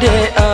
day uh.